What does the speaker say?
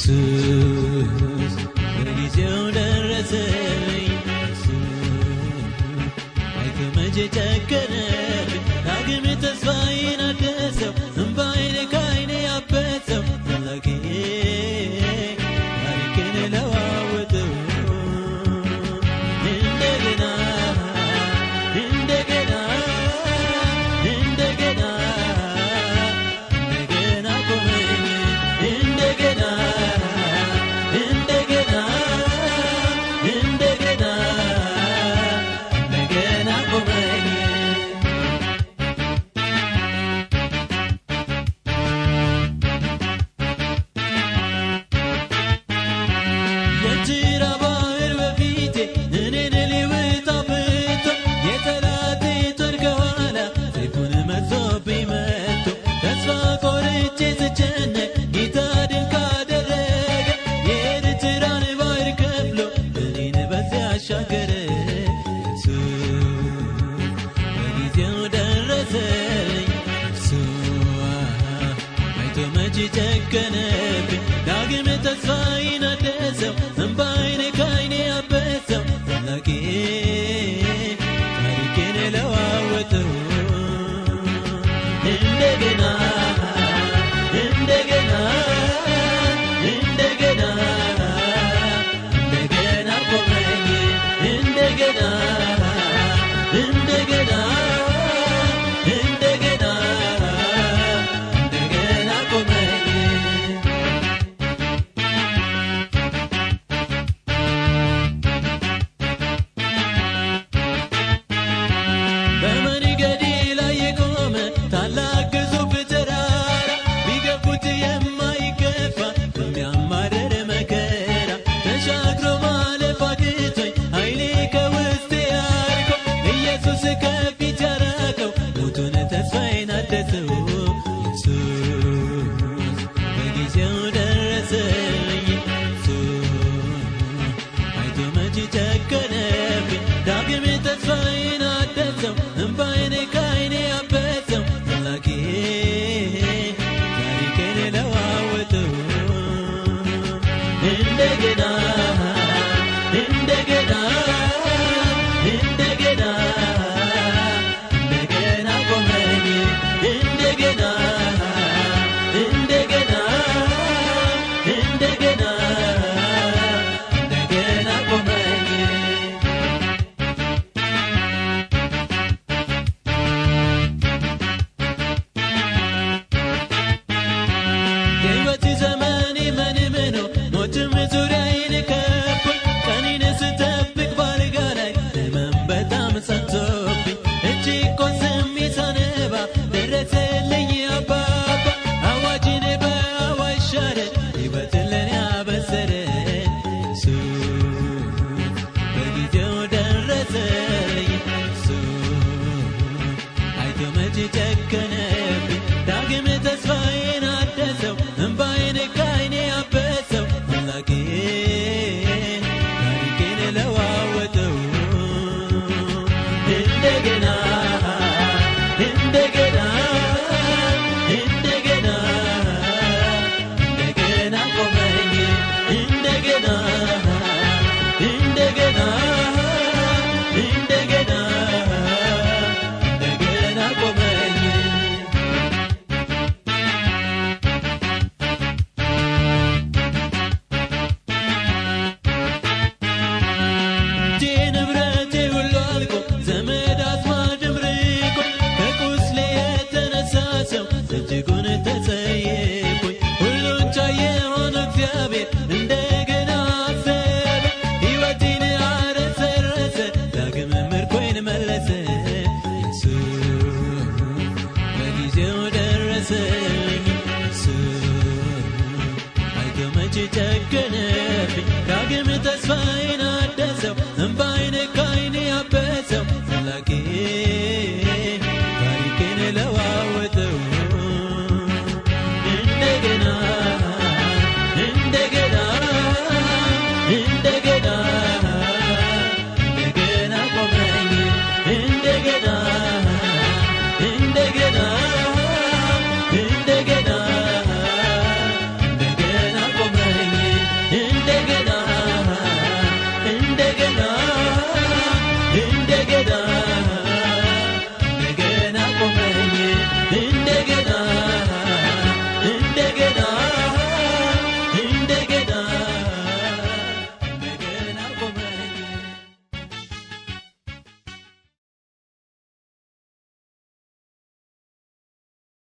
ኢየሱስ በጊዜው ደረሰኝ ኢየሱስ አይተመቼ ጨከነብኝ ዳግም ተስፋዬ ተመች ጨከነብኝ። ዳግም ተስፋዬን አደሰው እንባዬን እንደገና እንደገና እንደገና እንደገና ቆመኝ እንደገና እንደገና እንደገና እንደገና ቆመኝ ሕይወት አነሰኝ አይገመች ጨከነብኝ ዳግም ተስፋዬን አደሰው እምባይን ካይኔ አበሰው ፍላጌ